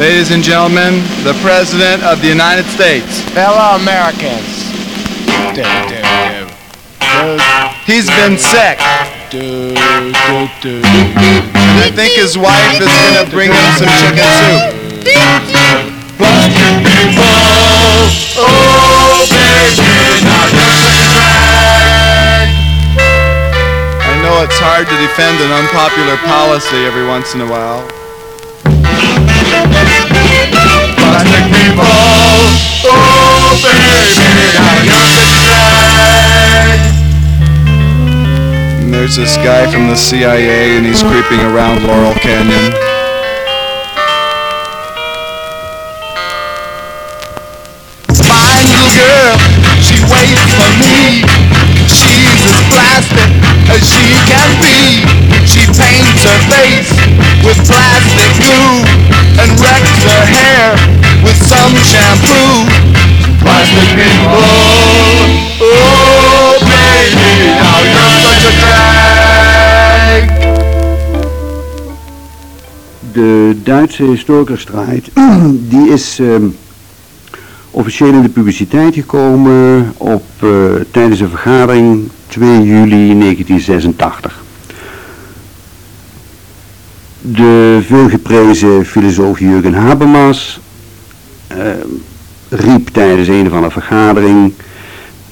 Ladies and gentlemen, the President of the United States. Fellow Americans. Do, do, do. He's been sick. Do, do, do. And I think his wife is gonna bring him some chicken soup. Plastic people. Oh, baby, now you're such. I know it's hard to defend an unpopular policy every once in a while. There's this guy from the CIA and he's creeping around Laurel Canyon. Fine little girl, she waits for me. She's as plastic as she can be. She paints her face with plastic glue some shampoo. Plastic people, oh baby, now you're such a drag. De Duitse historikerstrijd, die is ehm, officieel in de publiciteit gekomen op, eh, tijdens een vergadering 2 juli 1986. De veelgeprezen filosoof Jurgen Habermas riep tijdens een of andere vergadering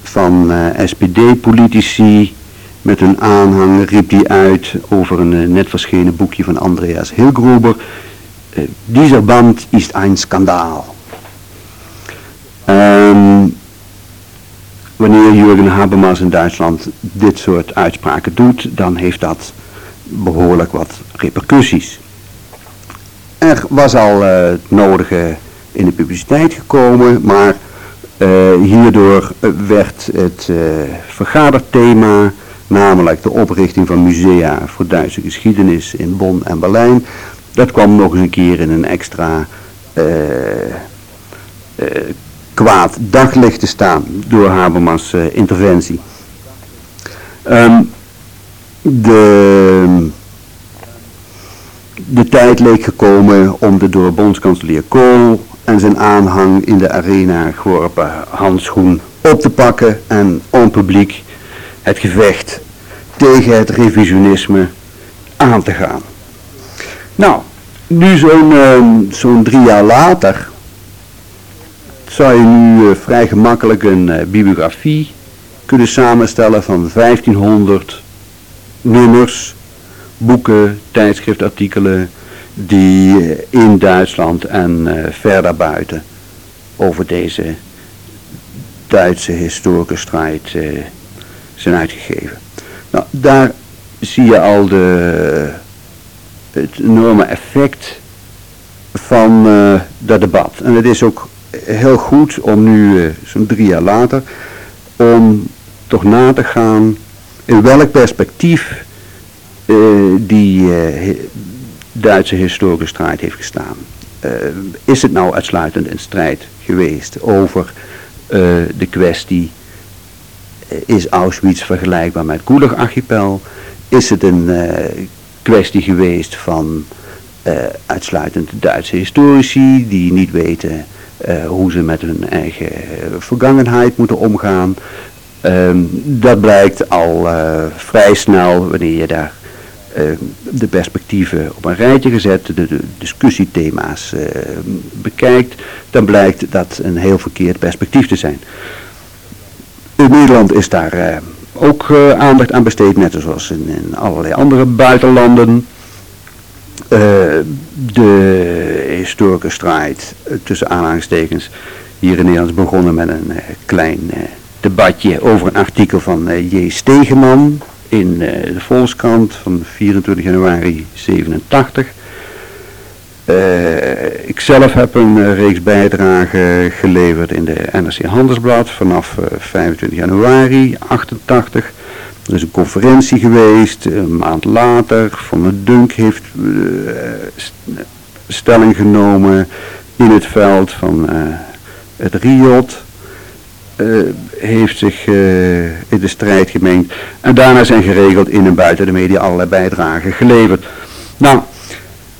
van eh, SPD-politici met een aanhang riep hij uit over een eh, net verschenen boekje van Andreas Hilgruber. Eh, Dieser Band ist ein Skandal. Ehm, wanneer Jurgen Habermas in Duitsland dit soort uitspraken doet, dan heeft dat behoorlijk wat repercussies. Er was al eh, het nodige in de publiciteit gekomen, maar eh, hierdoor eh, werd het eh, vergaderthema, namelijk de oprichting van musea voor Duitse geschiedenis in Bonn en Berlijn, dat kwam nog eens een keer in een extra kwaad daglicht te staan door Habermas' eh, interventie. Ehm, de, de tijd leek gekomen om de door bondskanselier Kool en zijn aanhang in de arena geworpen handschoen op te pakken en on publiek het gevecht tegen het revisionisme aan te gaan. Nou, nu zo'n ehm, zo'n drie jaar later zou je nu eh, vrij gemakkelijk een eh, bibliografie kunnen samenstellen van 1500 nummers, boeken, tijdschriftartikelen die eh, in Duitsland en eh, verder buiten over deze Duitse historische strijd eh, zijn uitgegeven. Nou, daar zie je al de, het enorme effect van dat debat. En het is ook heel goed om nu, zo'n drie jaar later, om toch na te gaan in welk perspectief die Duitse historische strijd heeft gestaan. Eh, is het nou uitsluitend een strijd geweest over eh, de kwestie, eh, is Auschwitz vergelijkbaar met Gulag-archipel? Is het een kwestie geweest van uitsluitend Duitse historici die niet weten hoe ze met hun eigen vergangenheid moeten omgaan? Ehm, dat blijkt al vrij snel wanneer je daar de perspectieven op een rijtje gezet, de, de discussiethema's eh, bekijkt, dan blijkt dat een heel verkeerd perspectief te zijn. In Nederland is daar eh, ook eh, aandacht aan besteed, net zoals in, allerlei andere buitenlanden. Eh, de historische strijd eh, tussen aanhalingstekens hier in Nederland is begonnen met een eh, klein eh, debatje over een artikel van eh, J. Stegeman in eh, de Volkskrant van 24 januari 87. Eh, ik zelf heb een eh, reeks bijdragen geleverd in de NRC Handelsblad vanaf eh, 25 januari 88. Er is een conferentie geweest, een maand later. Van der Dunk heeft st- stelling genomen in het veld van het Riot. Eh, heeft zich eh, in de strijd gemengd. En daarna zijn geregeld in en buiten de media allerlei bijdragen geleverd. Nou,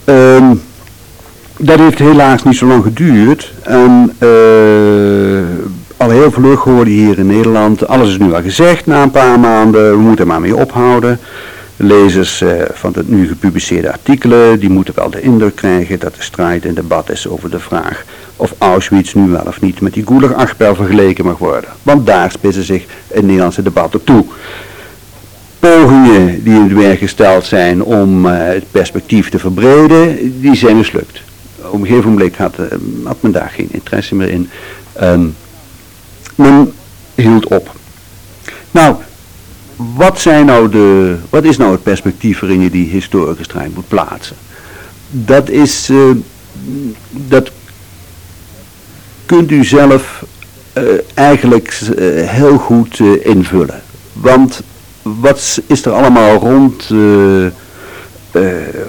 ehm, dat heeft helaas niet zo lang geduurd. En al heel vlug hoorde hier in Nederland, alles is nu al gezegd na een paar maanden, we moeten maar mee ophouden. Lezers van het nu gepubliceerde artikelen, die moeten wel de indruk krijgen dat de strijd en debat is over de vraag of Auschwitz nu wel of niet met die Gulag-archipel vergeleken mag worden. Want daar spitsen zich het Nederlandse debat op toe. Pogingen die in het werk gesteld zijn om uh, het perspectief te verbreden, die zijn mislukt. Op een gegeven moment had, had men daar geen interesse meer in. Um, men hield op. Nou, wat, zijn nou de, wat is nou het perspectief waarin je die historische strijd moet plaatsen? Dat is, uh, dat kunt u zelf uh, eigenlijk uh, heel goed invullen. Want wat is er allemaal rond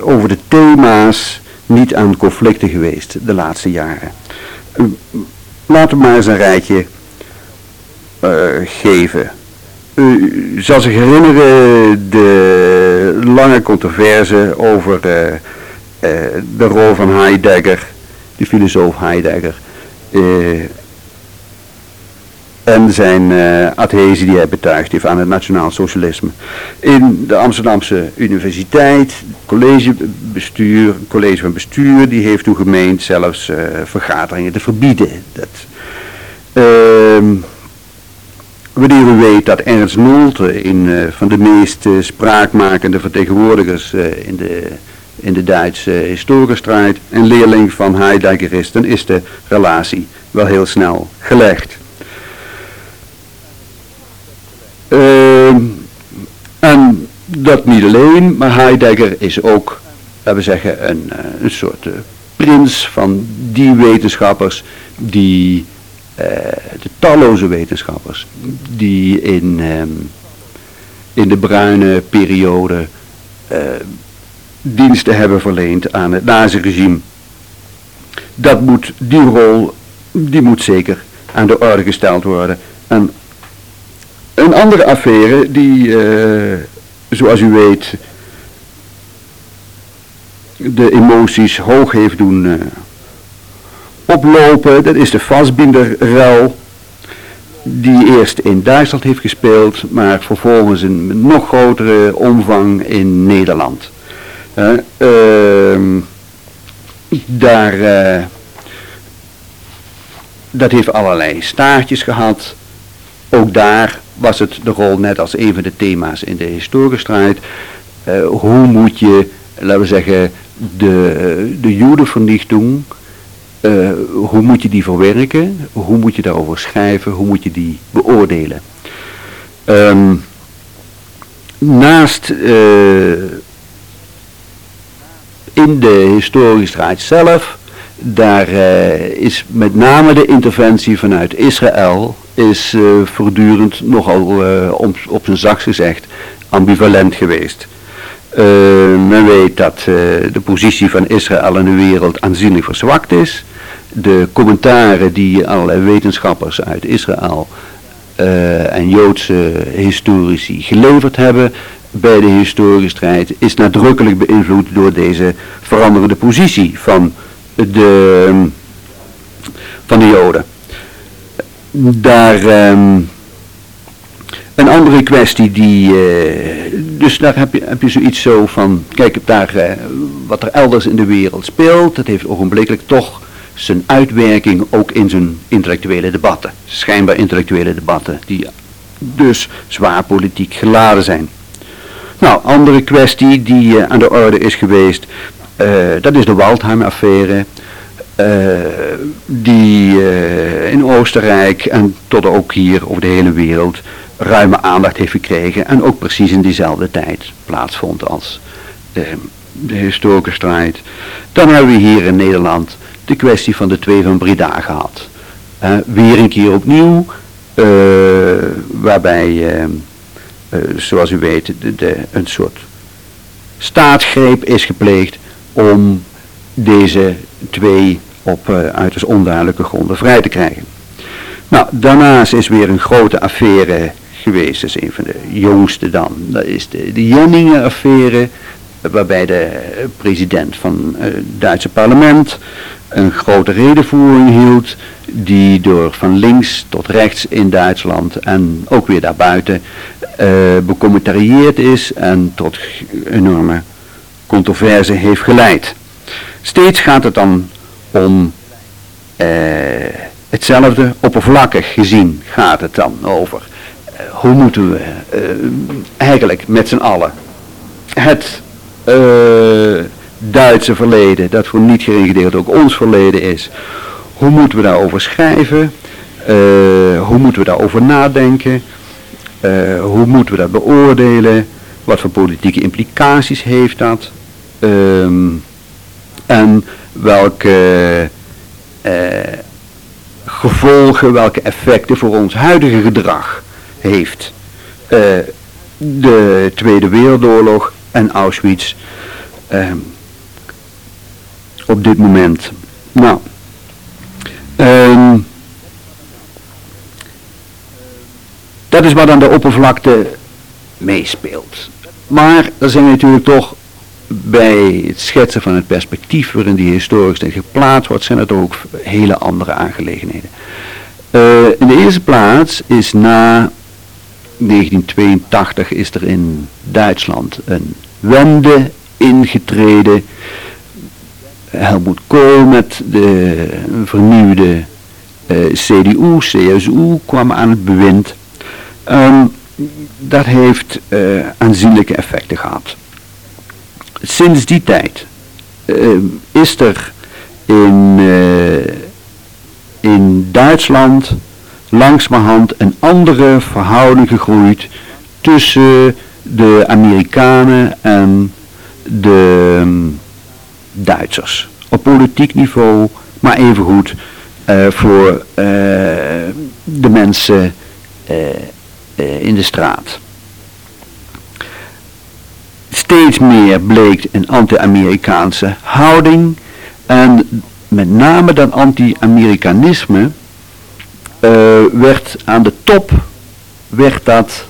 over de thema's niet aan conflicten geweest de laatste jaren? laten we maar eens een rijtje geven. U zal zich herinneren de lange controverse over de rol van Heidegger, de filosoof Heidegger en zijn adhesie die hij betuigd heeft aan het nationaal socialisme. In de Amsterdamse Universiteit, collegebestuur, college van bestuur, die heeft toen gemeend zelfs vergaderingen te verbieden. Dat, uh, wanneer u weet dat Ernst Nolte, een van de meest spraakmakende vertegenwoordigers in de in de Duitse historiestrijd een leerling van Heidegger is, dan is de relatie wel heel snel gelegd. Uh, en dat niet alleen, maar Heidegger is ook, laten we zeggen, een, eh, een soort prins van die wetenschappers die, de talloze wetenschappers, die in, um, in de bruine periode diensten hebben verleend aan het naziregime. Dat moet, die rol, die moet zeker aan de orde gesteld worden. En een andere affaire die, uh, zoals u weet, de emoties hoog heeft doen oplopen, dat is de Fassbinder-ruil. Die eerst in Duitsland heeft gespeeld, maar vervolgens in nog grotere omvang in Nederland. Uh, daar, uh, dat heeft allerlei staartjes gehad. Ook daar was het de rol net als een van de thema's in de historiestrijd. Uh, hoe moet je, laten we zeggen, de, de jodenvernichting, uh, hoe moet je die verwerken? Hoe moet je daarover schrijven? Hoe moet je die beoordelen? Um, naast in de historische strijd zelf, daar uh, is met name de interventie vanuit Israël is voortdurend nogal op, op zijn zacht gezegd ambivalent geweest. Men weet dat de positie van Israël in de wereld aanzienlijk verzwakt is. De commentaren die allerlei wetenschappers uit Israël en Joodse historici geleverd hebben, bij de historische strijd is nadrukkelijk beïnvloed door deze veranderende positie van de, van de Joden. Daar, um, een andere kwestie die, uh, dus daar heb je, heb je zoiets zo van, kijk daar uh, wat er elders in de wereld speelt, dat heeft ogenblikkelijk toch zijn uitwerking ook in zijn intellectuele debatten, schijnbaar intellectuele debatten, die dus zwaar politiek geladen zijn. Nou, andere kwestie die uh, aan de orde is geweest, dat is de Waldheim-affaire. Die in Oostenrijk en tot ook hier over de hele wereld ruime aandacht heeft gekregen. En ook precies in diezelfde tijd plaatsvond als de, de historische strijd. Dan hebben we hier in Nederland de kwestie van de twee van Breda gehad. weer een keer opnieuw, waarbij uh, zoals u weet, de, een soort staatsgreep is gepleegd om deze twee op uh, uiterst onduidelijke gronden vrij te krijgen. Nou, daarnaast is weer een grote affaire geweest, dat is een van de jongste dan. Dat is de, de Jenningen-affaire. waarbij de president van het Duitse parlement een grote redenvoering hield die door van links tot rechts in Duitsland en ook weer daarbuiten uh, becommentarieerd is en tot enorme controverse heeft geleid. Steeds gaat het dan om hetzelfde, oppervlakkig gezien gaat het dan over. Hoe moeten we eigenlijk met z'n allen het Duitse verleden, dat voor niet gering gedeelte ook ons verleden is, hoe moeten we daarover schrijven? hoe moeten we daarover nadenken? Hoe moeten we dat beoordelen? Wat voor politieke implicaties heeft dat? Um, en welke gevolgen, welke effecten voor ons huidige gedrag heeft uh, de Tweede Wereldoorlog en Auschwitz um, op dit moment. Nou, um, Dat is wat aan de oppervlakte meespeelt. Maar er zijn natuurlijk toch bij het schetsen van het perspectief waarin die historisch geplaatst wordt, zijn het ook hele andere aangelegenheden. Uh, in de eerste plaats is na 1982 is er in Duitsland een wende ingetreden. Helmoet Kool met de vernieuwde eh, CDU, CSU kwam aan het bewind. Um, dat heeft uh, aanzienlijke effecten gehad. Sinds die tijd uh, is er in, in Duitsland langzamerhand een andere verhouding gegroeid tussen de Amerikanen en de um, Duitsers. Op politiek niveau, maar evengoed uh, voor de mensen uh, in de straat. Steeds meer bleek een anti-Amerikaanse houding en met name dat anti-Amerikanisme werd aan de top werd dat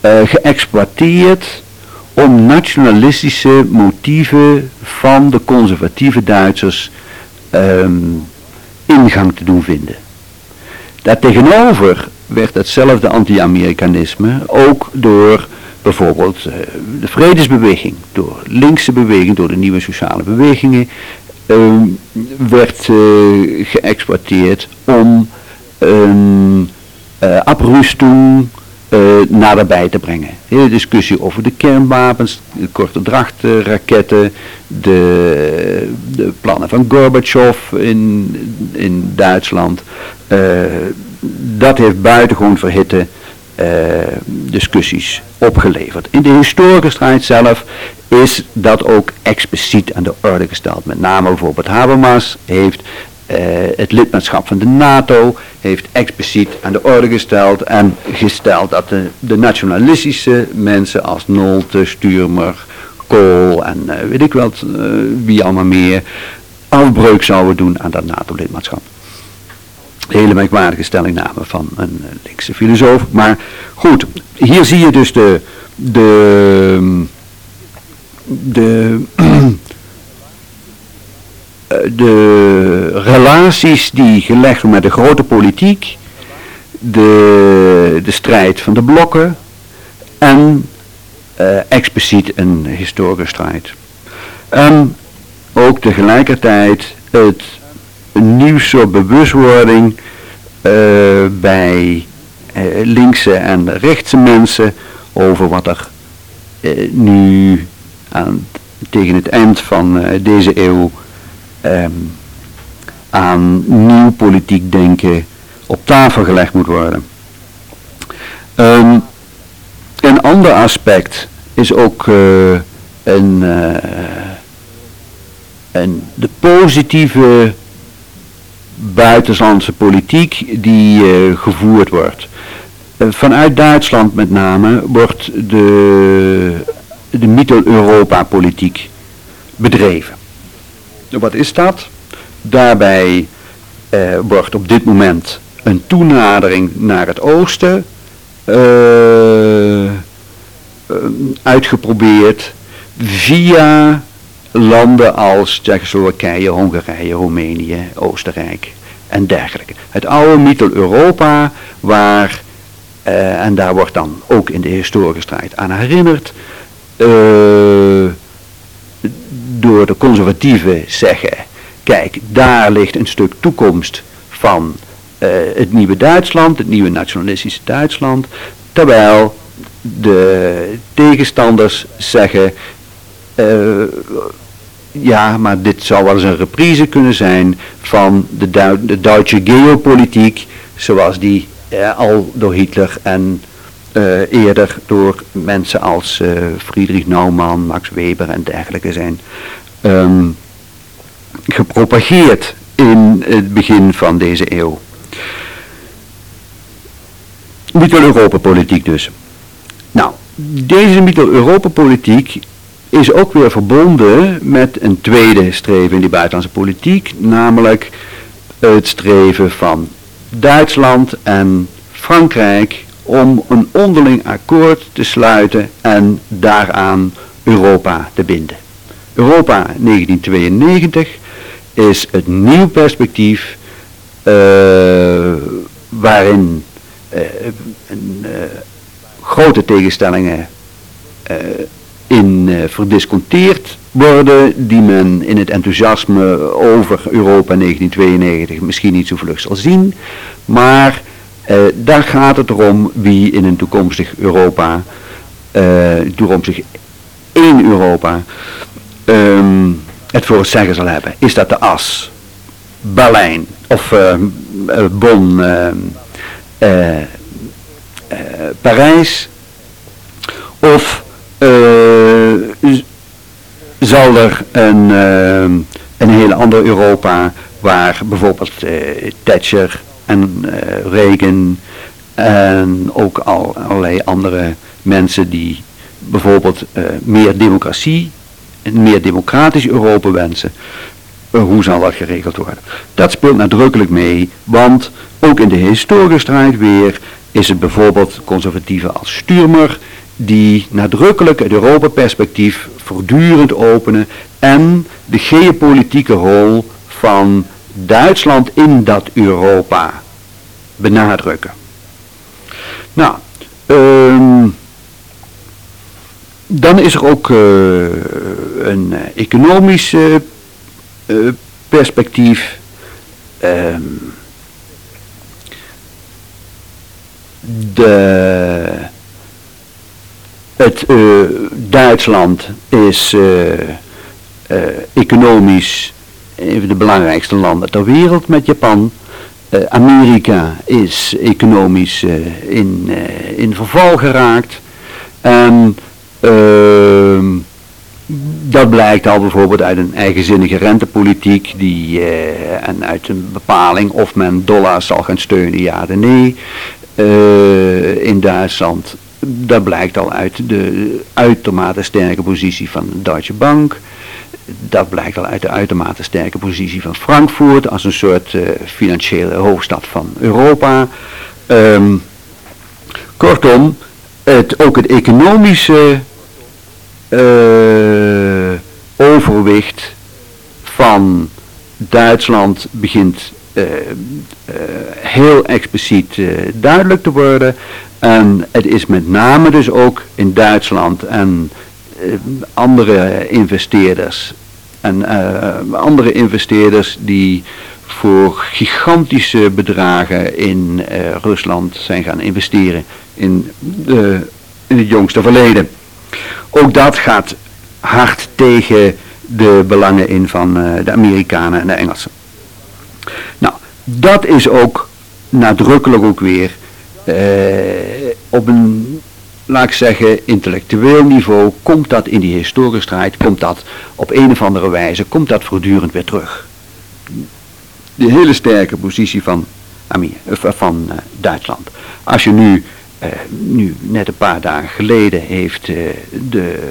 uh, geëxploiteerd om nationalistische motieven van de conservatieve Duitsers um, ingang te doen vinden. Daartegenover werd hetzelfde anti-Amerikanisme ook door bijvoorbeeld uh, de vredesbeweging, door linkse beweging, door de nieuwe sociale bewegingen, werd uh, geëxploiteerd om een abrusting naderbij te brengen. Hele discussie over de kernwapens, de korte drachtraketten, de, de plannen van Gorbachev in, in Duitsland dat heeft buitengewoon verhitte discussies opgeleverd. In de historische strijd zelf is dat ook expliciet aan de orde gesteld. Met name bijvoorbeeld Habermas heeft uh, het lidmaatschap van de NATO heeft expliciet aan de orde gesteld en gesteld dat de, nationalistische mensen als Nolte, Sturmer, Kool en uh, weet ik wel wie allemaal meer afbreuk zouden doen aan dat NATO-lidmaatschap hele merkwaardige stellingname van een linkse filosoof. Maar goed, hier zie je dus de, de, de, de relaties die gelegd worden met de grote politiek, de, de strijd van de blokken en uh, expliciet een historische strijd. En ook tegelijkertijd het nieuw soort bewustwording uh, bij uh, linkse en rechtse mensen over wat er uh, nu aan, tegen het eind van deze eeuw um, aan nieuw politiek denken op tafel gelegd moet worden. Um, een ander aspect is ook een, een, de positieve buitenlandse politiek die uh, gevoerd wordt. Uh, vanuit Duitsland met name wordt de, de Mittel-Europa-politiek bedreven. Wat is dat? Daarbij uh, wordt op dit moment een toenadering naar het oosten uitgeprobeerd via landen als Tsjechoslowakije, Hongarije, Roemenië, Oostenrijk en dergelijke. Het oude Mittel-Europa waar, uh, en daar wordt dan ook in de historische strijd aan herinnerd, uh, door de conservatieven zeggen, kijk, daar ligt een stuk toekomst van uh, het nieuwe Duitsland, het nieuwe nationalistische Duitsland, terwijl de tegenstanders zeggen, ja, maar dit zou wel eens een reprise kunnen zijn van de, de Duitse geopolitiek, zoals die eh, al door Hitler en uh, eerder door mensen als uh, Friedrich Naumann, Max Weber en dergelijke zijn um, gepropageerd in het begin van deze eeuw. Mittel-Europa-politiek dus. Nou, deze Mittel-Europa-politiek is ook weer verbonden met een tweede streven in die buitenlandse politiek, namelijk het streven van Duitsland en Frankrijk om een onderling akkoord te sluiten en daaraan Europa te binden. Europa 1992 is het nieuw perspectief uh, waarin een, uh, grote tegenstellingen in uh, verdisconteerd worden, die men in het enthousiasme over Europa 1992 misschien niet zo vlug zal zien. Maar uh, daar gaat het erom wie in een toekomstig Europa, uh, toekomstig één Europa, um, het voor het zeggen zal hebben. Is dat de as, Berlijn of Bonn, Parijs of zal er een, uh, een heel ander Europa waar bijvoorbeeld uh, Thatcher en Reagan en ook al, allerlei andere mensen die bijvoorbeeld meer democratie, een meer democratisch Europa wensen, hoe zal dat geregeld worden? Dat speelt nadrukkelijk mee, want ook in de historische strijd weer is het bijvoorbeeld conservatieven als Sturmer die nadrukkelijk het Europa-perspectief voortdurend openen en de geopolitieke rol van Duitsland in dat Europa benadrukken. Nou, um, dan is er ook uh, een economisch uh, perspectief. Um, de het uh, Duitsland is uh, uh, economisch een van de belangrijkste landen ter wereld met Japan. Amerika is economisch in, in verval geraakt. En ehm, dat blijkt al bijvoorbeeld uit een eigenzinnige rentepolitiek die, en uit een bepaling of men dollars zal gaan steunen, ja of nee. in Duitsland dat blijkt al uit de uitermate sterke positie van de Deutsche Bank. Dat blijkt al uit de uitermate sterke positie van Frankfurt als een soort uh, financiële hoofdstad van Europa. Um, kortom, het, ook het economische uh, overwicht van Duitsland begint uh, heel expliciet duidelijk te worden. En het is met name dus ook in Duitsland en andere investeerders. En andere investeerders die voor gigantische bedragen in Rusland zijn gaan investeren in, de, in het jongste verleden. Ook dat gaat hard tegen de belangen in van de Amerikanen en de Engelsen. Nou, dat is ook nadrukkelijk ook weer uh, op een, laat ik zeggen, intellectueel niveau komt dat in die historische strijd, komt dat op een of andere wijze, komt dat voortdurend weer terug. De hele sterke positie van, eh, van uh, Duitsland. Als je nu, nu, net een paar dagen geleden heeft de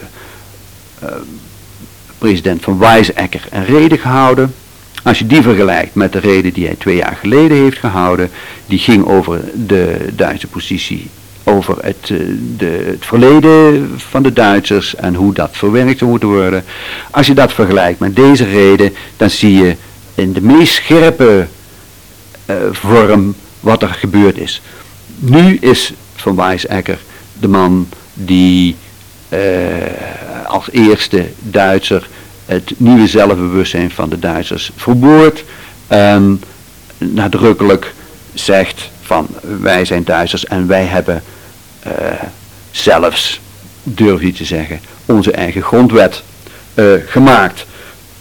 president van Wijsekker een reden gehouden als je die vergelijkt met de reden die hij twee jaar geleden heeft gehouden, die ging over de Duitse positie over het, eh, de, het verleden van de Duitsers en hoe dat verwerkt zou moeten worden. Als je dat vergelijkt met deze reden, dan zie je in de meest scherpe uh, vorm wat er gebeurd is. Nu is Van Weizsäcker de man die uh, als eerste Duitser het nieuwe zelfbewustzijn van de Duitsers verwoordt en nadrukkelijk zegt van wij zijn Duitsers en wij hebben uh, zelfs, durf je te zeggen, onze eigen grondwet uh, gemaakt.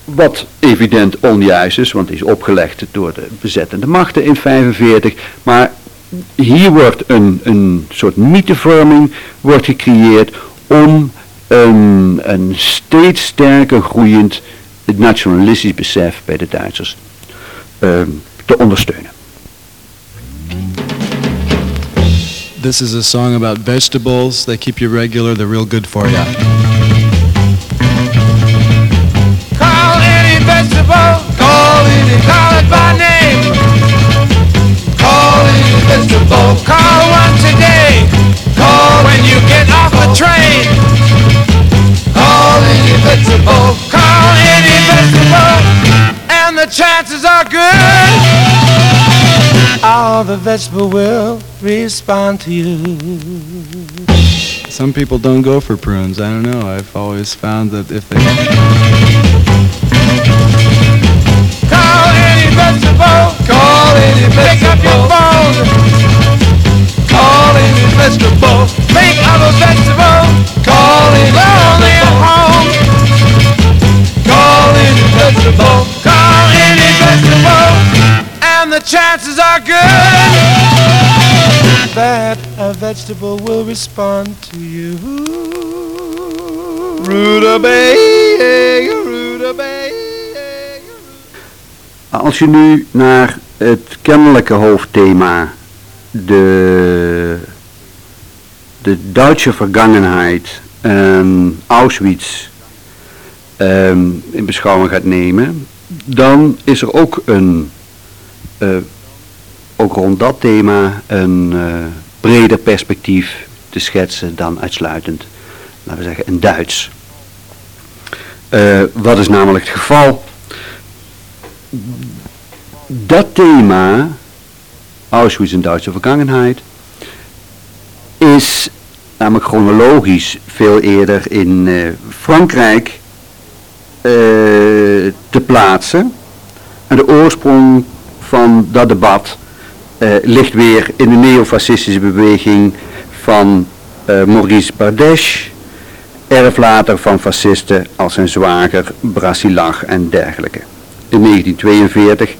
Wat evident onjuist is, want die is opgelegd door de bezettende machten in 45. Maar hier wordt een, een soort mythevorming wordt gecreëerd om een, een steeds sterker groeiend nationalistisch besef bij de Duitsers uh, te ondersteunen. This is a song about vegetables. They keep you regular. They're real good for you. Call any vegetable. Call any. Call it by name. Call any vegetable. Call one today. Call when you get off the train. Call any vegetable. Call any vegetable. And the chances are good all the vegetable will respond to you. Some people don't go for prunes. I don't know. I've always found that if they... Call any vegetable. Call any vegetable. Pick up your phone. Call any vegetable. Think of a vegetable. Call any Lonely at home. Call any vegetable. Call any vegetable and the chances are good that a vegetable will respond to you. Rutabaga, rutabaga. Als je nu naar het kennelijke hoofdthema, de, de Duitse vergangenheid en Auschwitz um, in beschouwing gaat nemen, dan is er ook een uh, ook rond dat thema een uh, breder perspectief te schetsen dan uitsluitend, laten we zeggen, in Duits. Uh, wat is namelijk het geval? Dat thema, Auschwitz en Duitse vergangenheid, is namelijk chronologisch veel eerder in Frankrijk te plaatsen. En de oorsprong van dat debat uh, ligt weer in de neofascistische beweging van uh, Maurice Bardèche, erflater van fascisten als zijn zwager Brassilach en dergelijke. In 1942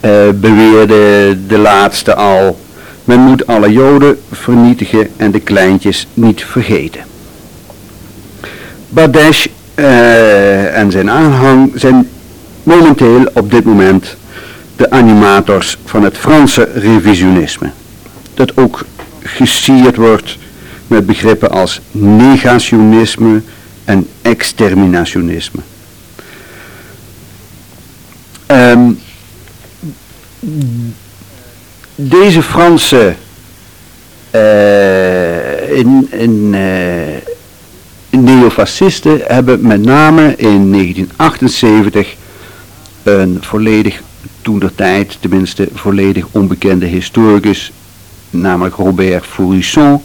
uh, eh, beweerde de laatste al, men moet alle joden vernietigen en de kleintjes niet vergeten. Bardèche en zijn aanhang zijn momenteel op dit moment de animators van het Franse revisionisme. Dat ook gesierd wordt met begrippen als negationisme en exterminationisme. Um, deze Franse uh, in, in, uh, neofascisten hebben met name in 1978 een volledig toen de tijd tenminste volledig onbekende historicus, namelijk Robert Fourisson,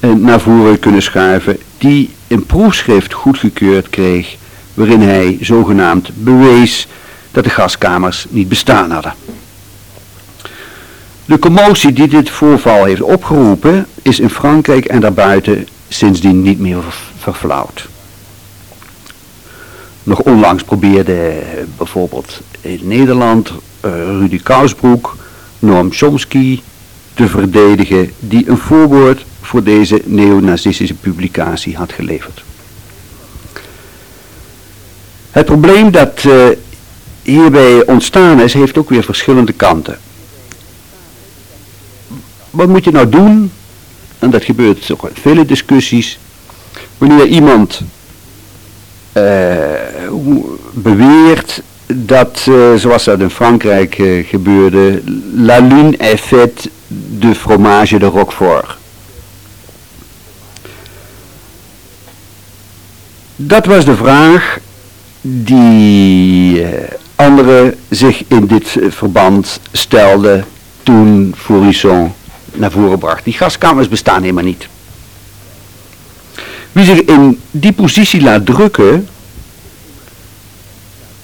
eh, naar voren kunnen schuiven, die een proefschrift goedgekeurd kreeg, waarin hij zogenaamd bewees dat de gaskamers niet bestaan hadden. De commotie die dit voorval heeft opgeroepen is in Frankrijk en daarbuiten sindsdien niet meer verflauwd. Nog onlangs probeerde bijvoorbeeld in Nederland uh, Rudy Kousbroek Noam Chomsky te verdedigen die een voorwoord voor deze neonazistische publicatie had geleverd. Het probleem dat uh, hierbij ontstaan is, heeft ook weer verschillende kanten. Wat moet je nou doen? En dat gebeurt toch in vele discussies wanneer iemand eh, beweert dat, eh, zoals dat in Frankrijk eh, gebeurde, la lune est faite de fromage de Roquefort. Dat was de vraag die anderen zich in dit verband stelden toen Fourisson naar voren bracht. Die gaskamers bestaan helemaal niet. Wie zich in die positie laat drukken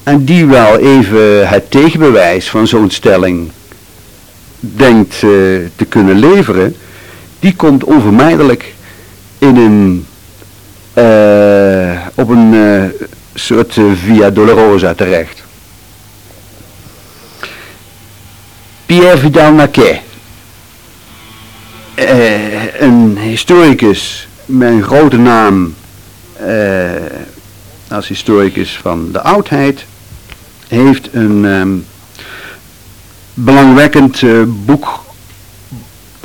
en die wel even het tegenbewijs van zo'n stelling denkt uh, te kunnen leveren, die komt onvermijdelijk in een, uh, op een uh, soort via dolorosa terecht. Pierre Vidal-Naquet, een historicus een grote naam als historicus van de oudheid, heeft een um, belangwekkend uh, boek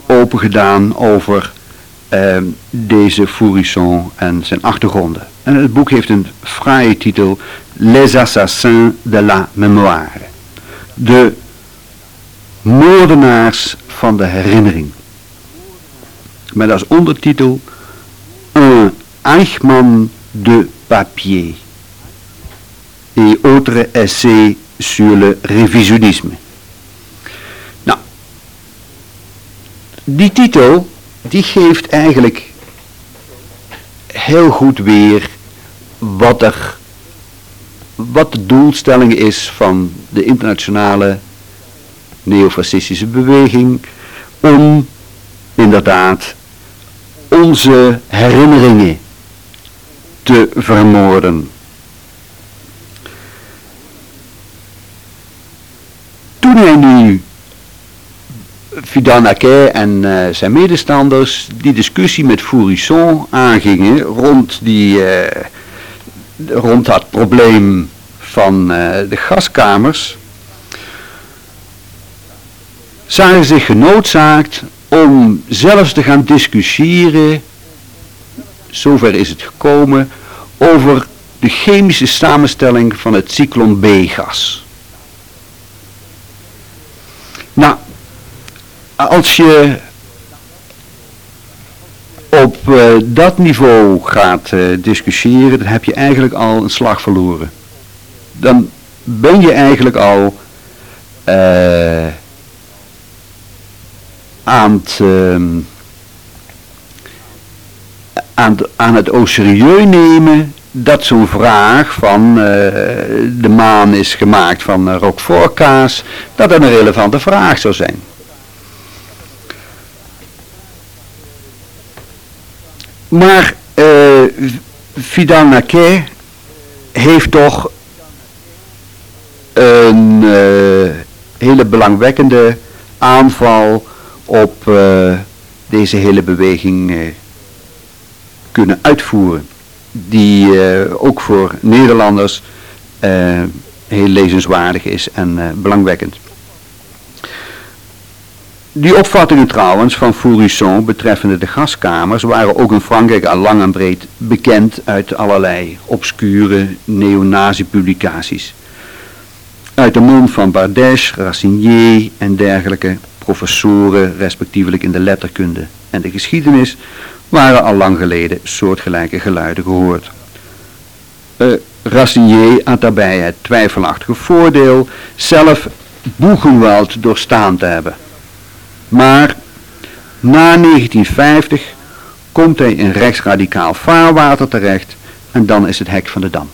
opengedaan over uh, deze Fourisson en zijn achtergronden. En het boek heeft een fraaie titel, Les Assassins de la Mémoire. De moordenaars van de herinnering. Met als ondertitel Un Eichmann de papier et autres essais sur le révisionnisme. Nou, die titel, die geeft eigenlijk heel goed weer wat er, wat de doelstelling is van de internationale neofascistische beweging om inderdaad onze herinneringen te vermoorden. Toen hij nu Naquet en uh, zijn medestanders die discussie met Fourisson aangingen rond, die, uh, rond dat probleem van uh, de gaskamers, zagen zich genoodzaakt om zelfs te gaan discussiëren, zover is het gekomen, over de chemische samenstelling van het cyclon B-gas. Nou, als je op uh, dat niveau gaat uh, discussiëren, dan heb je eigenlijk al een slag verloren. Dan ben je eigenlijk al uh, aan het, aan, aan het au serieus nemen dat zo'n vraag van uh, de maan is gemaakt van uh, dat dat een relevante vraag zou zijn. Maar uh, Vidal heeft toch een hele belangwekkende aanval op uh, deze hele beweging uh, kunnen uitvoeren. Die uh, ook voor Nederlanders heel lezenswaardig is en belangwekkend. Die opvattingen trouwens van Fourisson betreffende de gaskamers waren ook in Frankrijk al lang en breed bekend uit allerlei obscure neonazi-publicaties. Uit de mond van Bardèche, Racinier en dergelijke professoren respectievelijk in de letterkunde en de geschiedenis waren al lang geleden soortgelijke geluiden gehoord. Uh, Racinier had daarbij het twijfelachtige voordeel zelf Boegenwald doorstaan te hebben. Maar na 1950 komt hij in rechtsradicaal vaarwater terecht en dan is het hek van de dam.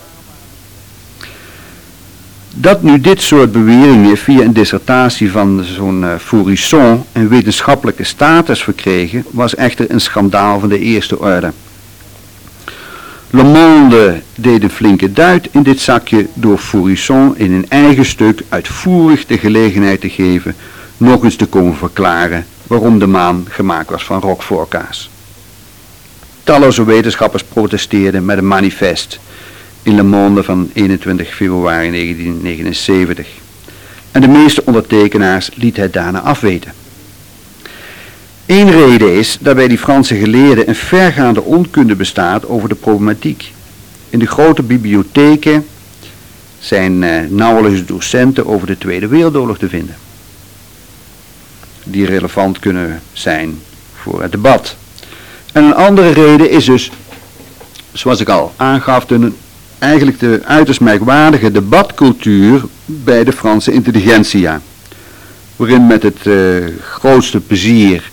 Dat nu dit soort beweringen via een dissertatie van zo'n uh, een wetenschappelijke status verkregen, was echter een schandaal van de eerste orde. Le Monde deed een flinke duit in dit zakje door Fourisson in een eigen stuk uitvoerig de gelegenheid te geven nog eens te komen verklaren waarom de maan gemaakt was van roquefortkaas. Talloze wetenschappers protesteerden met een manifest in Le Monde van 21 februari 1979. En de meeste ondertekenaars liet hij daarna afweten. Eén reden is dat bij die Franse geleerden een vergaande onkunde bestaat over de problematiek. In de grote bibliotheken zijn uh, nauwelijks docenten over de Tweede Wereldoorlog te vinden. Die relevant kunnen zijn voor het debat. En een andere reden is dus zoals ik al aangaf, een, eigenlijk de uiterst merkwaardige debatcultuur bij de Franse intelligentsia. Waarin met het uh, grootste plezier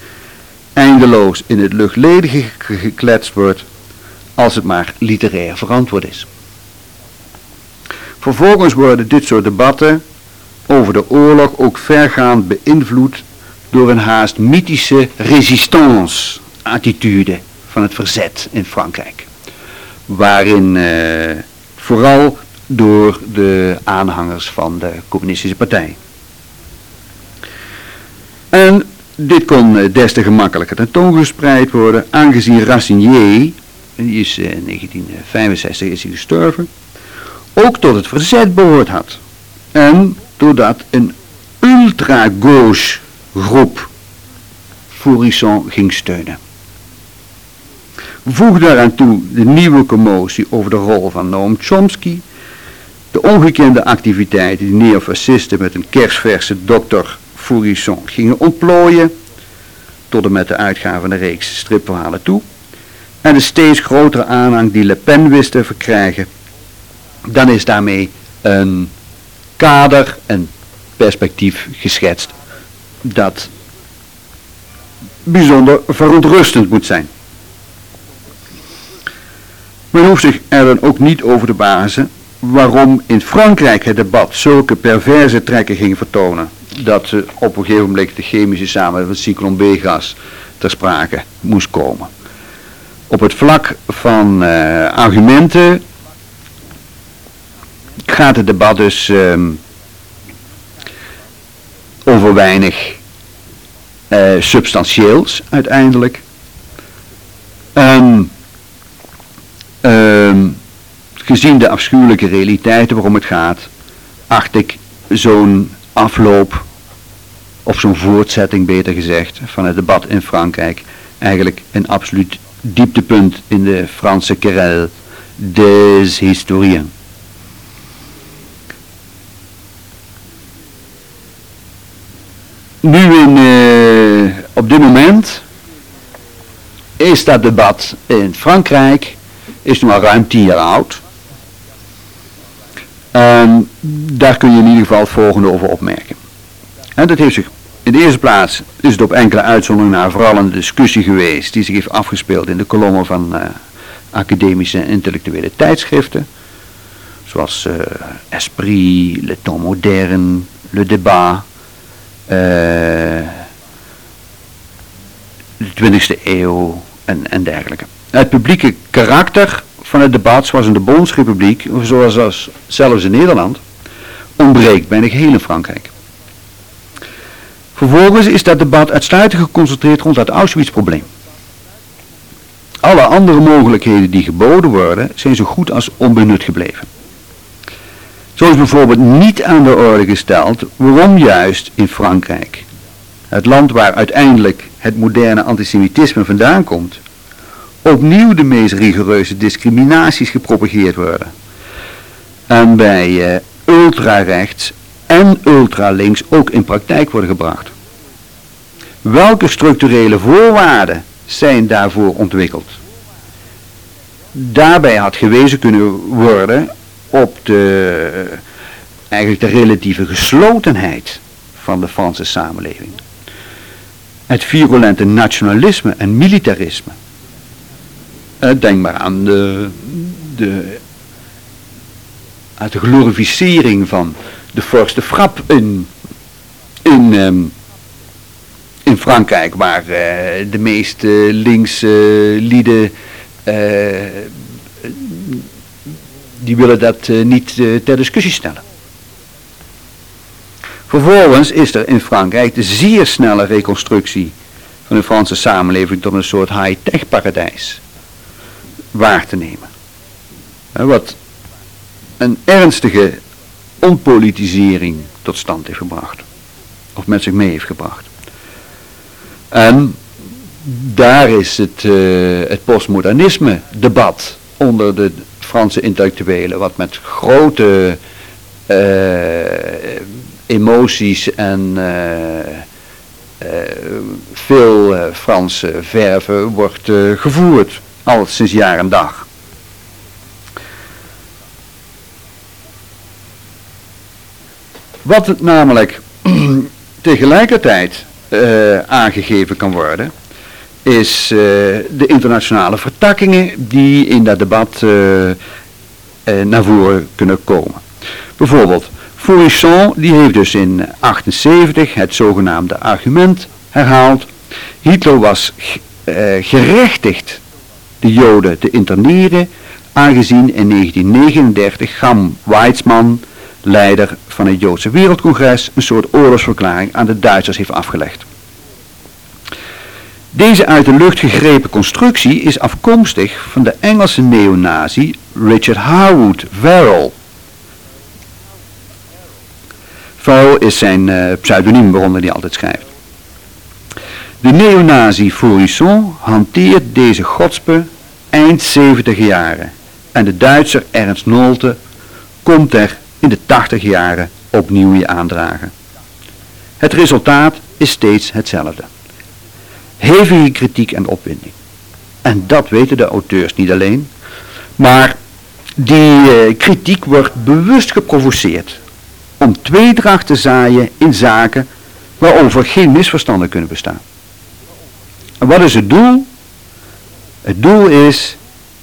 eindeloos in het luchtledige gekletst wordt, als het maar literair verantwoord is. Vervolgens worden dit soort debatten over de oorlog ook vergaand beïnvloed door een haast mythische resistance-attitude van het verzet in Frankrijk. Waarin eh, vooral door de aanhangers van de communistische partij. En dit kon eh, des te gemakkelijker tentoongespreid worden, aangezien Racinier, die is eh, in 1965 is hij gestorven, ook tot het verzet behoord had. En doordat een ultra-gauche groep Fourisson ging steunen. Voeg daaraan toe de nieuwe commotie over de rol van Noam Chomsky, de ongekende activiteiten die neofascisten met een kersverse dokter Fourisson gingen ontplooien, tot en met de uitgave van de reeks stripverhalen toe, en de steeds grotere aanhang die Le Pen wist te verkrijgen, dan is daarmee een kader, een perspectief geschetst dat bijzonder verontrustend moet zijn. Men hoeft zich er dan ook niet over te bazen waarom in Frankrijk het debat zulke perverse trekken ging vertonen. Dat op een gegeven moment de chemische samenleving van cyclon B-gas ter sprake moest komen. Op het vlak van uh, argumenten gaat het debat dus um, over weinig uh, substantieels uiteindelijk. Um, gezien de afschuwelijke realiteiten waarom het gaat, acht ik zo'n afloop, of zo'n voortzetting beter gezegd, van het debat in Frankrijk eigenlijk een absoluut dieptepunt in de Franse querelle des historiens. Nu in, uh, op dit moment is dat debat in Frankrijk, is nu al ruim tien jaar oud. En daar kun je in ieder geval het volgende over opmerken. En dat heeft zich, in de eerste plaats is het op enkele uitzonderingen na vooral een discussie geweest die zich heeft afgespeeld in de kolommen van uh, academische en intellectuele tijdschriften. Zoals uh, Esprit, Le Temps Moderne, Le Débat, uh, de 20e eeuw en, en dergelijke. Het publieke karakter van het debat, zoals in de Bondsrepubliek, zoals als, zelfs in Nederland, ontbreekt bijna geheel in Frankrijk. Vervolgens is dat debat uitsluitend geconcentreerd rond het Auschwitz-probleem. Alle andere mogelijkheden die geboden worden, zijn zo goed als onbenut gebleven. Zo is bijvoorbeeld niet aan de orde gesteld waarom juist in Frankrijk, het land waar uiteindelijk het moderne antisemitisme vandaan komt, opnieuw de meest rigoureuze discriminaties gepropageerd worden. En bij uh, ultrarechts en ultralinks ook in praktijk worden gebracht. Welke structurele voorwaarden zijn daarvoor ontwikkeld? Daarbij had gewezen kunnen worden op de, eigenlijk de relatieve geslotenheid van de Franse samenleving. Het virulente nationalisme en militarisme. Eh, denk maar aan de, de, aan de glorificering van de vorste Frap in, in, um, in Frankrijk, waar uh, de meeste linkse lieden uh, die willen dat niet ter discussie stellen. Vervolgens is er in Frankrijk de zeer snelle reconstructie van de Franse samenleving tot een soort high-tech paradijs waar te nemen. Wat een ernstige onpolitisering tot stand heeft gebracht. Of met zich mee heeft gebracht. En daar is het, uh, het postmodernisme debat onder de Franse intellectuelen, wat met grote uh, emoties en uh, veel Franse verven wordt gevoerd al sinds jaar en dag. Wat het namelijk tegelijkertijd eh, aangegeven kan worden, is eh, de internationale vertakkingen die in dat debat eh, naar voren kunnen komen. Bijvoorbeeld, Fourisson die heeft dus in 78 het zogenaamde argument herhaald. Hitler was gerechtigd de Joden te interneren, aangezien in 1939 Gam Weizmann leider van het Joodse Wereldcongres, een soort oorlogsverklaring aan de Duitsers heeft afgelegd. Deze uit de lucht gegrepen constructie is afkomstig van de Engelse neonazi Richard Harwood Verrill. Verrill is zijn uh, pseudoniem waaronder hij altijd schrijft. De neonazi Fourisson hanteert deze godspe eind 70 jaren en de Duitser Ernst Nolte komt er in de 80 jaren opnieuw je aandragen. Het resultaat is steeds hetzelfde. Hevige kritiek en opwinding. En dat weten de auteurs niet alleen, maar die eh, kritiek wordt bewust geprovoceerd om tweedracht te zaaien in zaken waarover geen misverstanden kunnen bestaan. En wat is het doel? Het doel is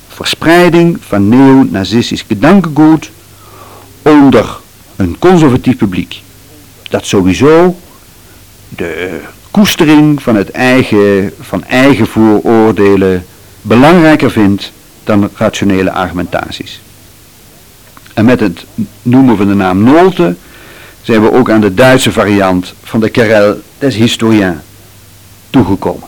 verspreiding van neonazistisch gedachtegoed onder een conservatief publiek. Dat sowieso de koestering van, het eigen, van eigen vooroordelen belangrijker vindt dan rationele argumentaties. En met het noemen van de naam Nolte zijn we ook aan de Duitse variant van de querelle des historiens toegekomen.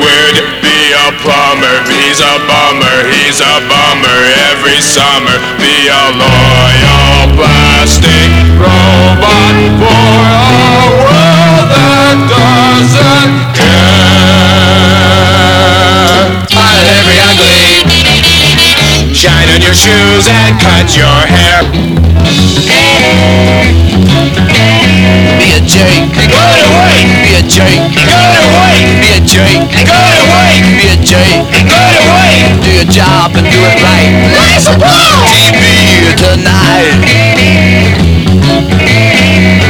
a bummer, he's a bummer every summer. Be a loyal plastic robot for a world that doesn't care. Find every ugly. Shine on your shoes and cut your hair. Be a jerk. Go away. Be a jerk. Go away. Be a jerk. Go away. Be a jerk. Go away. Do your job and do it right. Nice TV tonight.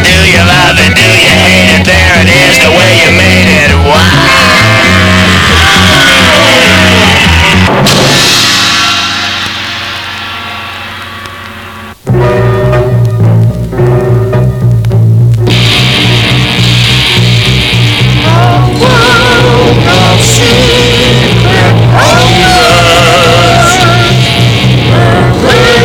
Do you love it? Do you hate it? There it is, the way you made it.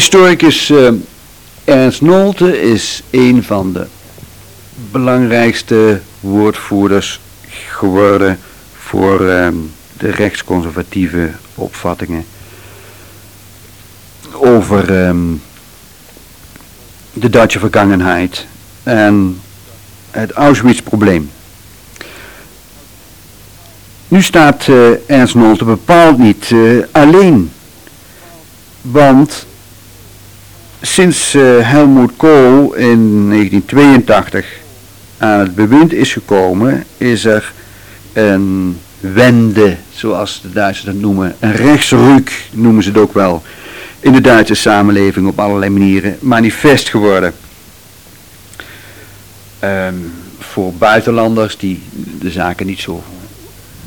historicus uh, Ernst Nolte is een van de belangrijkste woordvoerders geworden voor ehm, de rechtsconservatieve opvattingen over ehm, de Duitse vergangenheid en het Auschwitz-probleem. Nu staat uh, Ernst Nolte bepaald niet uh, alleen, want sinds uh, Helmut Kohl in 1982 aan het bewind is gekomen, is er een wende, zoals de Duitsers dat noemen, een rechtsruk noemen ze het ook wel, in de Duitse samenleving op allerlei manieren manifest geworden. Um, voor buitenlanders die de zaken niet zo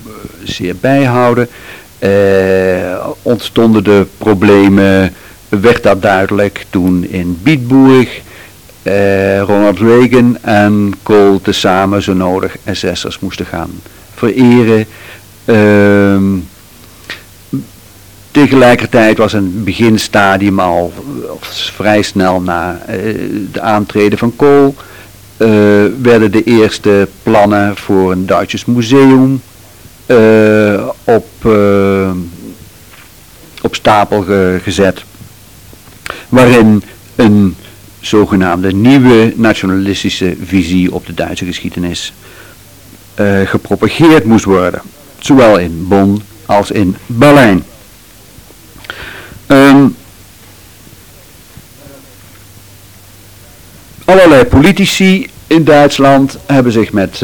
uh, zeer bijhouden, uh, ontstonden de problemen, werd dat duidelijk toen in Bietburg uh, Ronald Reagan en Kohl tezamen zo nodig SS'ers moesten gaan vereren. Uh, tegelijkertijd was een beginstadium al vrij snel na uh, de aantreden van Kohl. Uh, werden de eerste plannen voor een Duits museum uh, op, op stapel ge gezet. Waarin een zogenaamde nieuwe nationalistische visie op de Duitse geschiedenis uh, gepropageerd moest worden. Zowel in Bonn als in Berlijn. Um, allerlei politici in Duitsland hebben zich met uh,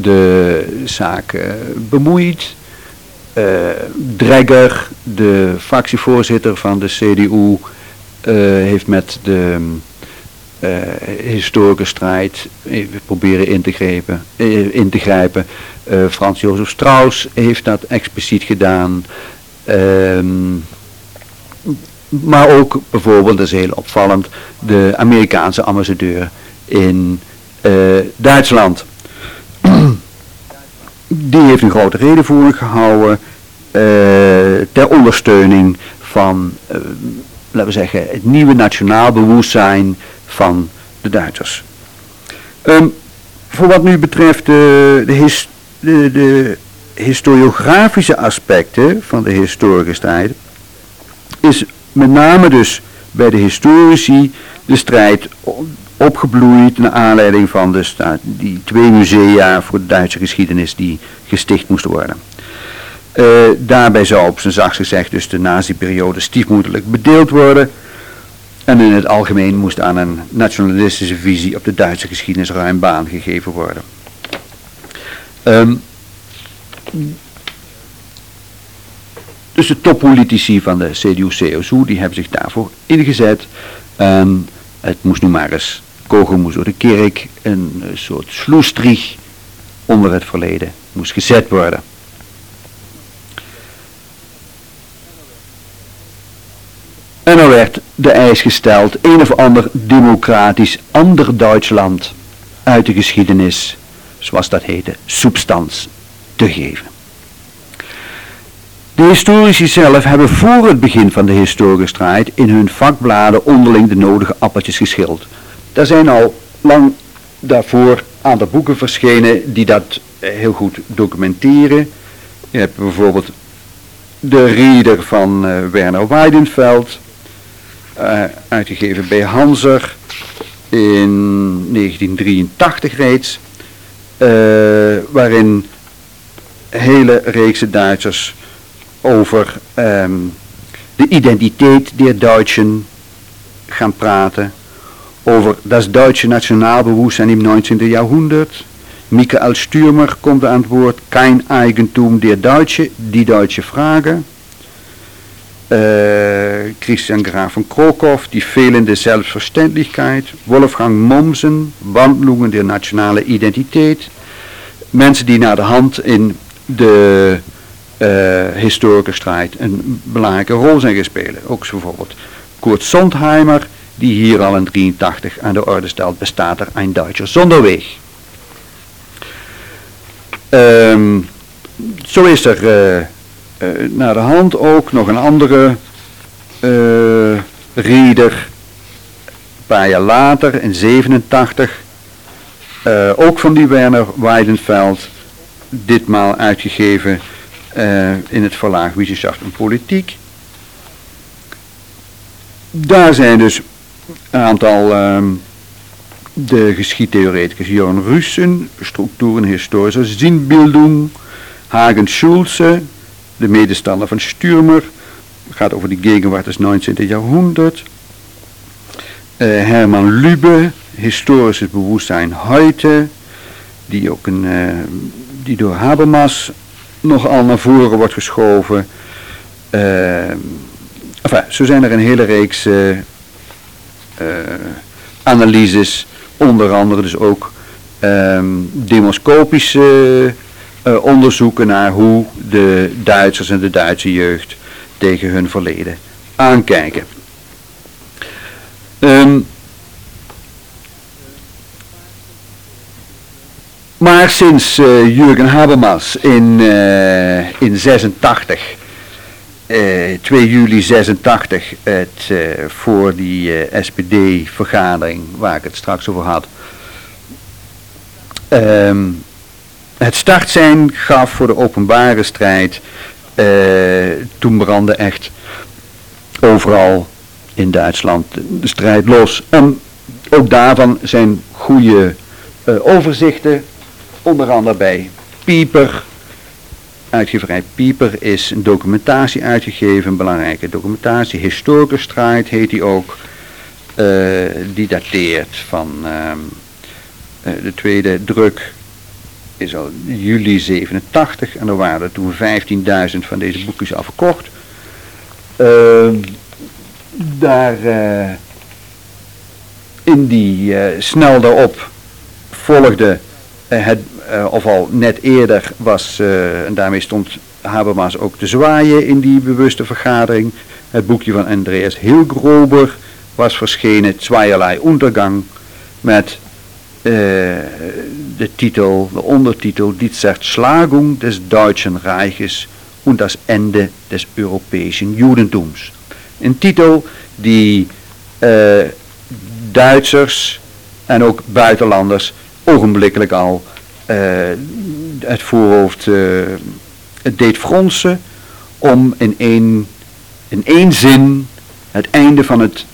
de zaak uh, bemoeid. Dregger, de fractievoorzitter van de CDU, heeft met de uh, historische strijd even proberen in te grijpen. Frans Jozef Strauss heeft dat expliciet gedaan. Um, maar ook bijvoorbeeld, dat is heel opvallend, de Amerikaanse ambassadeur in Duitsland. Die heeft een grote redenvoering gehouden ter ondersteuning van, laten we zeggen, het nieuwe nationaal bewustzijn van de Duitsers. Um, voor wat nu betreft de, de, de, historiografische aspecten van de historische strijd, is met name dus bij de historici de strijd opgebloeid naar aanleiding van de, die twee musea voor de Duitse geschiedenis die gesticht moesten worden. Uh, daarbij zou op zijn zachtst gezegd dus de nazi-periode stiefmoederlijk bedeeld worden en in het algemeen moest aan een nationalistische visie op de Duitse geschiedenis ruim baan gegeven worden. Um, dus de toppolitici van de CDU-CSU die hebben zich daarvoor ingezet. Het moest nu maar eens, kogel moest door de kerk, een soort sloestrich onder het verleden moest gezet worden. En er werd de eis gesteld een of ander democratisch ander Duitsland uit de geschiedenis, zoals dat heette, substans te geven. De historici zelf hebben voor het begin van de historische strijd in hun vakbladen onderling de nodige appeltjes geschild. Er zijn al lang daarvoor aantal boeken verschenen die dat heel goed documenteren. Je hebt bijvoorbeeld de reader van uh, Werner Weidenfeld, uitgegeven bij Hanser in 1983 reeds, uh, waarin hele reekse Duitsers over um, de identiteit der Duitsers gaan praten, over das deutsche Nationalbewusstsein im 19. Jahrhundert. Michael Stürmer komt aan het woord, kein Eigentum der Deutsche, die Deutsche Frage. Uh, Christian Graf von Krokow, die fehlende Selbstverständlichkeit, Wolfgang Mommsen, Wandlungen der nationale identiteit. Mensen die naar de hand in de uh, historische strijd een belangrijke rol zijn gespeeld. Ook bijvoorbeeld Kurt Sondheimer, die hier al in 83 aan de orde stelt, bestaat er een Duitser zonder weg. Um, zo is er uh, uh, naar de hand ook nog een andere uh, reader, een paar jaar later, in 87, uh, ook van die Werner Weidenfeld, ditmaal uitgegeven in het verlaag Wissenschaft en Politiek. Daar zijn dus een aantal um, de geschiedtheoreticus Johan Russen, structuren historische zinbildung, Hagen Schulze, de medestander van Stürmer. Gaat over de gegenwart des 19e Jahrhundert. Herman Lube, historisches bewustzijn heute, die ook een, die door Habermas nogal naar voren wordt geschoven. enfin, zo zijn er een hele reeks analyses, onder andere dus ook um, demoscopische uh, onderzoeken naar hoe de Duitsers en de Duitse jeugd tegen hun verleden aankijken. Um, maar sinds uh, Jürgen Habermas in, uh, in 86 2 eh, juli 86 het, voor die eh, SPD-vergadering waar ik het straks over had. Um, het startsein gaf voor de openbare strijd. Toen brandde echt overal in Duitsland de strijd los. En ook daarvan zijn goede overzichten. Onder andere bij Pieper, Uitgeverij Pieper is een documentatie uitgegeven, een belangrijke documentatie. Historicus Strijd heet die ook. Uh, die dateert van uh, de tweede druk is al juli 87 en er waren toen 15.000 van deze boekjes al verkocht. Uh, daar in die snel daarop volgde het uh, of al net eerder was, en daarmee stond Habermas ook te zwaaien in die bewuste vergadering. Het boekje van Andreas Hilgrober was verschenen, Zweierlei Untergang, met de titel, de ondertitel, Die Zerschlagung des Deutschen Reiches und das Ende des Europäischen Judentums. Een titel die Duitsers en ook buitenlanders ogenblikkelijk al uh, het voorhoofd deed fronsen om in één, in één zin het einde van het,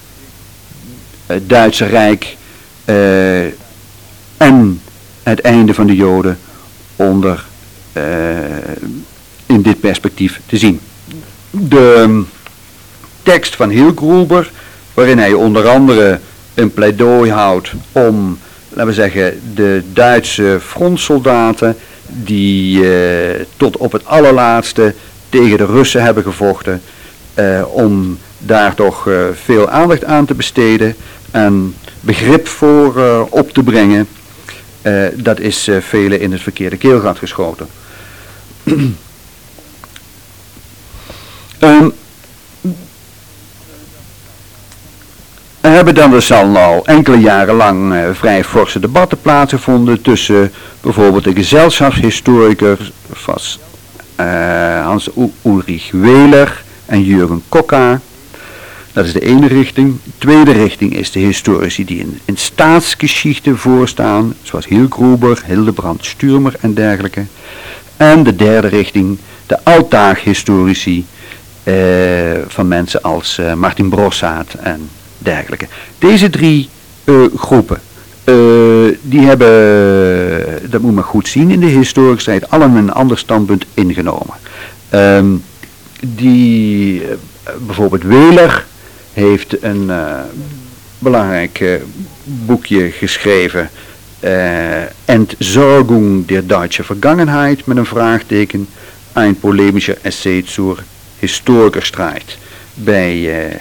het Duitse Rijk en het einde van de Joden onder in dit perspectief te zien. De um, tekst van Hilgruber, waarin hij onder andere een pleidooi houdt om laten we zeggen, de Duitse frontsoldaten die eh, tot op het allerlaatste tegen de Russen hebben gevochten eh, om daar toch eh, veel aandacht aan te besteden en begrip voor op te brengen. Dat is velen in het verkeerde keelgat geschoten. um, Er hebben dan dus al enkele jaren lang uh, vrij forse debatten plaatsgevonden tussen bijvoorbeeld de gezelschapshistoricus uh, Hans Ulrich Wehler en Jurgen Kokka. Dat is de ene richting. De tweede richting is de historici die in, in staatsgeschichte voorstaan, zoals Hilgruber, Hildebrand Sturmer en dergelijke. En de derde richting, de altaaghistorici uh, van mensen als uh, Martin Brossaat en dergelijke. Deze drie uh, groepen, uh, die hebben, dat moet men goed zien in de historische tijd, allen een ander standpunt ingenomen. Um, die, uh, bijvoorbeeld Weler heeft een belangrijk boekje geschreven, Entsorgung der deutsche Vergangenheit, met een vraagteken, een polemische essay zur Historikerstrijd bij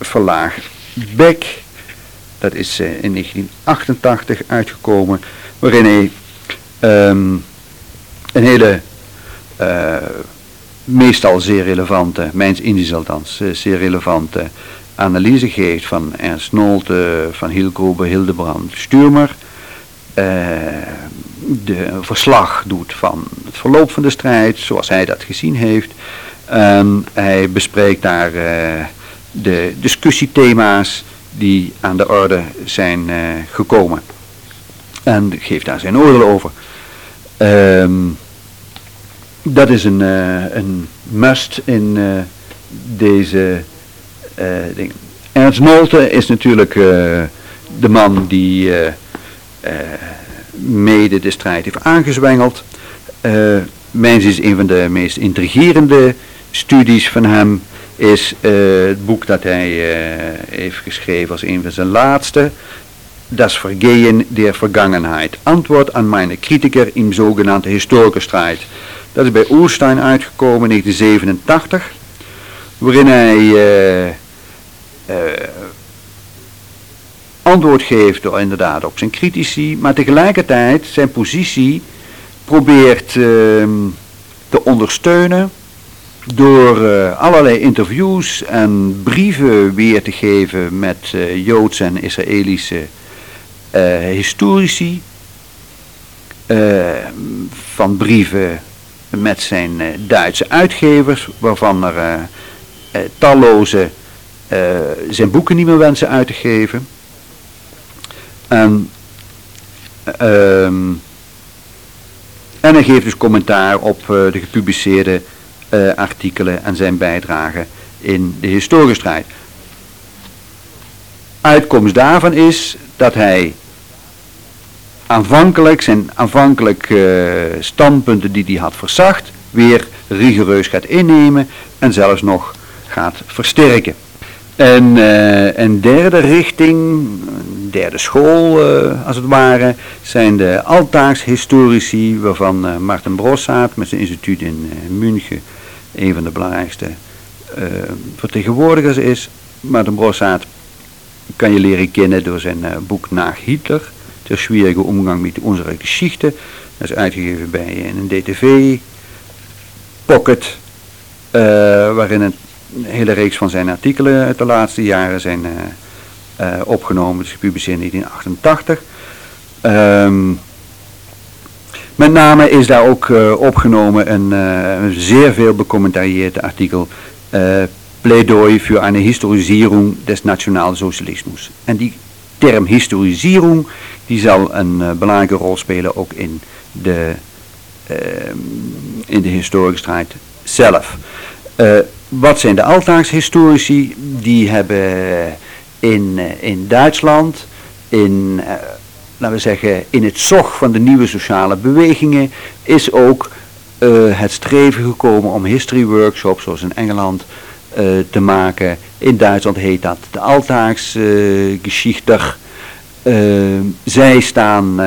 verlaag Beck. Dat is in 1988 uitgekomen, waarin hij um, een hele, meestal zeer relevante, mijns indisch althans, uh, zeer relevante analyse geeft van Ernst Nolte, van Hilgruber, Hildebrand, Sturmer. de verslag doet van het verloop van de strijd, zoals hij dat gezien heeft. Um, hij bespreekt daar de discussiethema's die aan de orde zijn uh, gekomen. En geeft daar zijn oordeel over. Um, dat is een, uh, een must in uh, deze ding. Ernst Nolte is natuurlijk de man die mede de strijd heeft aangezwengeld. mijns is een van de meest intrigerende studies van hem is het boek dat hij heeft geschreven als een van zijn laatste. Das Vergehen der Vergangenheit. Antwoord aan mijn kritiker in zogenaamde historikerstrijd. Dat is bij Oerstein uitgekomen in 1987. Waarin hij uh, uh, antwoord geeft door inderdaad op zijn critici. Maar tegelijkertijd zijn positie probeert uh, te ondersteunen. Door uh, allerlei interviews en brieven weer te geven met Joodse en Israëlische historici. van brieven met zijn Duitse uitgevers, waarvan er talloze zijn boeken niet meer wensen uit te geven. En, um, en hij geeft dus commentaar op de gepubliceerde artikelen en zijn bijdrage in de historiestrijd. Uitkomst daarvan is dat hij aanvankelijk zijn aanvankelijk uh, standpunten die hij had verzacht weer rigoureus gaat innemen en zelfs nog gaat versterken. En uh, een derde richting, een derde school als het ware, zijn de altaarhistorici waarvan uh, Martin Brossaat met zijn instituut in München een van de belangrijkste vertegenwoordigers is. Martin Brossaat kan je leren kennen door zijn boek Nach Hitler, ter schwierige omgang met onze Geschichte. Dat is uitgegeven bij een DTV Pocket, uh, waarin een hele reeks van zijn artikelen uit de laatste jaren zijn opgenomen. Het is gepubliceerd in 1988. Um, met name is daar ook opgenomen een, een, zeer veel becommentarieerde artikel Plädoyer für eine Historisierung des Nationalsozialismus. En die term historisierung die zal een belangrijke rol spelen ook in de, in de historische strijd zelf. wat zijn de altaarhistorici? Die hebben in, in Duitsland, in laten we zeggen, in het zog van de nieuwe sociale bewegingen is ook het streven gekomen om history workshops, zoals in Engeland, te maken. In Duitsland heet dat de Alltagsgeschichter. Uh, zij staan,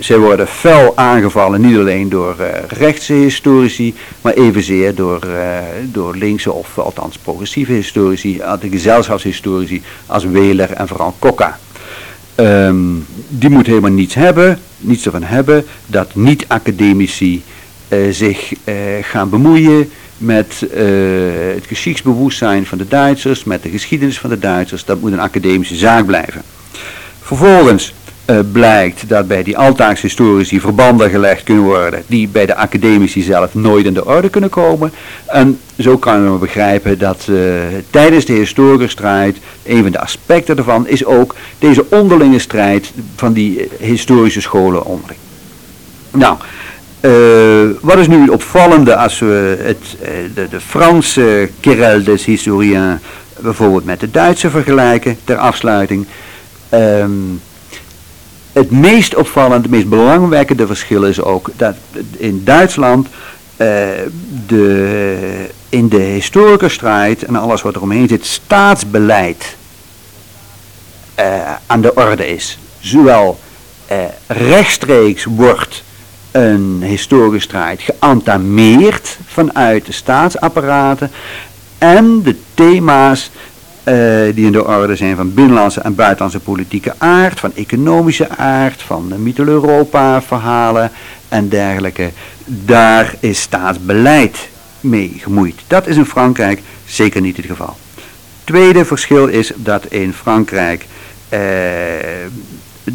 zij worden fel aangevallen, niet alleen door rechtse historici, maar evenzeer door, door linkse of althans progressieve historici, de gezelschapshistorici als Weler en vooral Kokka. Um, die moet helemaal niets hebben, niets ervan hebben dat niet-academici uh, zich uh, gaan bemoeien met uh, het geschiedsbewustzijn van de Duitsers, met de geschiedenis van de Duitsers. Dat moet een academische zaak blijven. Vervolgens uh, blijkt dat bij die altaarhistorici verbanden gelegd kunnen worden die bij de academici zelf nooit in de orde kunnen komen. En zo kan we begrijpen dat uh, tijdens de historikerstrijd, een van de aspecten daarvan is ook deze onderlinge strijd van die historische scholen onderling. Nou, uh, wat is nu het opvallende als we het, de, de Franse querelle des historiens bijvoorbeeld met de Duitse vergelijken ter afsluiting. Um, het meest opvallende, het meest belangwekkende verschil is ook dat in Duitsland uh, de, in de historikerstrijd en alles wat eromheen zit, staatsbeleid uh, aan de orde is. Zowel rechtstreeks wordt een historische strijd geantameerd vanuit de staatsapparaten en de thema's uh, die in de orde zijn van binnenlandse en buitenlandse politieke aard, van economische aard, van Mittel-Europa verhalen en dergelijke. Daar is staatsbeleid mee gemoeid. Dat is in Frankrijk zeker niet het geval. Tweede verschil is dat in Frankrijk uh,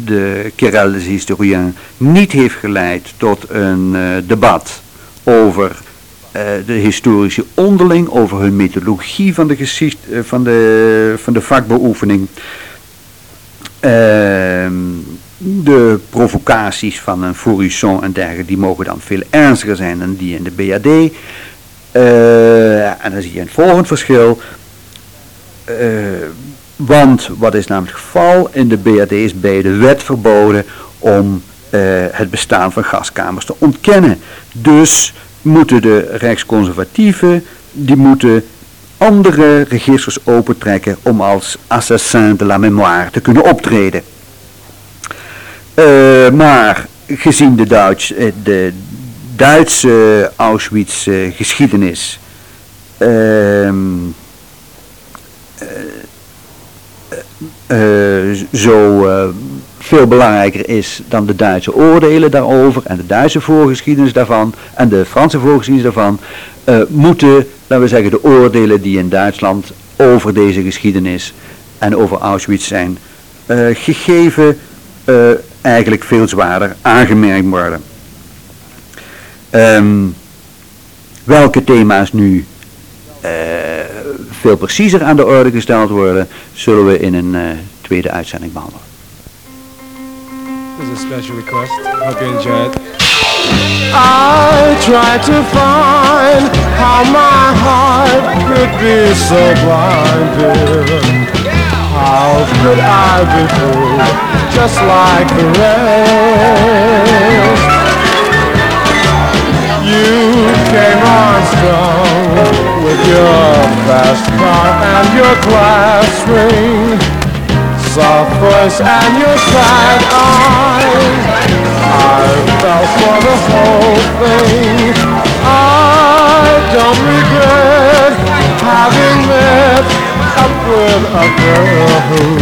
de querelle des historiens niet heeft geleid tot een debat over uh, de historische onderling over hun methodologie van de, geschicht, uh, van de, van de vakbeoefening. Uh, de provocaties van een Fourisson en dergelijke, die mogen dan veel ernstiger zijn dan die in de BAD. en dan zie je een volgend verschil. Want wat is namelijk het geval? In de BAD is bij de wet verboden om het bestaan van gaskamers te ontkennen. Dus moeten de rechtsconservatieven, die moeten andere registers opentrekken om als assassin de la mémoire te kunnen optreden. Uh, maar gezien de, Duits, uh, de Duitse Auschwitz uh, geschiedenis ehm, zo veel belangrijker is dan de Duitse oordelen daarover en de Duitse voorgeschiedenis daarvan en de Franse voorgeschiedenis daarvan, moeten, laten we zeggen, de oordelen die in Duitsland over deze geschiedenis en over Auschwitz zijn gegeven eigenlijk veel zwaarder aangemerkt worden. Um, welke thema's nu veel preciezer aan de orde gesteld worden, zullen we in een uh, tweede uitzending behandelen. This is a special request. Hope you enjoy it. I try to find how my heart could be so blinded. How could I be fooled? just like the rest. You came on strong with your fast car and your glass ring, soft voice and your sad eyes. I fell for the whole thing. I don't regret having met up with a girl who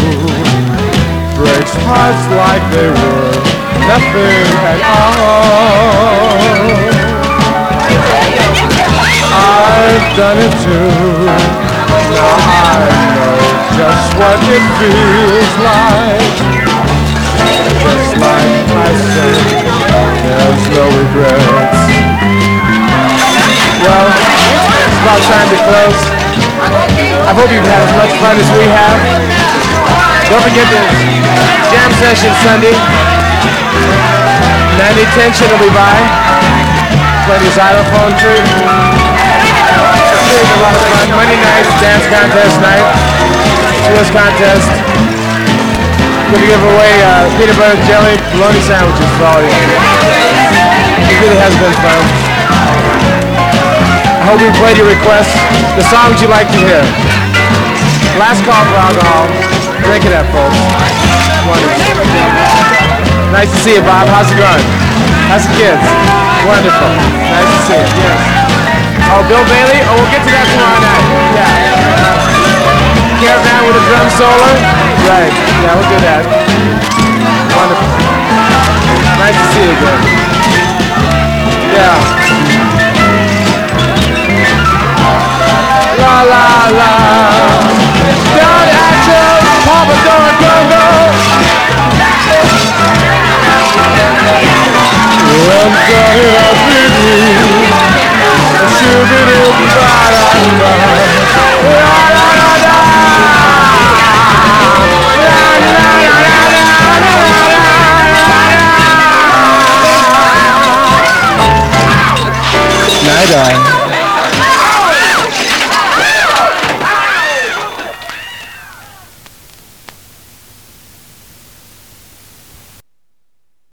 breaks hearts like they were nothing at all. I've done it too. Now I know just what it feels like. Just like I said, there's no regrets. Well, it's about time to close. I hope you've had as much fun as we have. Don't forget the jam session Sunday. 90 Tension will be by. Playing his xylophone too. It's a lot of fun. Monday night, dance contest night. Quiz contest. To give away uh, peanut butter jelly bologna sandwiches for all you. It really has been fun. I hope we played your requests, the songs you like to hear. Last call for alcohol. Drink it up, folks. Wonderful. Nice to see you, Bob. How's it going? That's kids. Wonderful. Nice to see you. Yes. Oh, Bill Bailey? Oh, we'll get to that tomorrow night. Yeah. Caravan with a drum solo? Right. Yeah, we'll do that. Wonderful. Nice to see you again. Yeah. La la la. Down at your Papa girl, it